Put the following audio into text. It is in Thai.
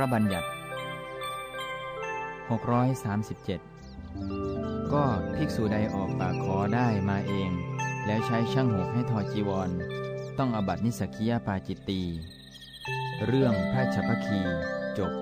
ระบัญญัติ 637 ก็ภิกษุใดออกปากขอได้มาเอง แล้วใช้ช่างหกให้ทอจีวร ต้องอบัตินิสกิยาปาจิตตี เรื่องพระชัพพคีจบ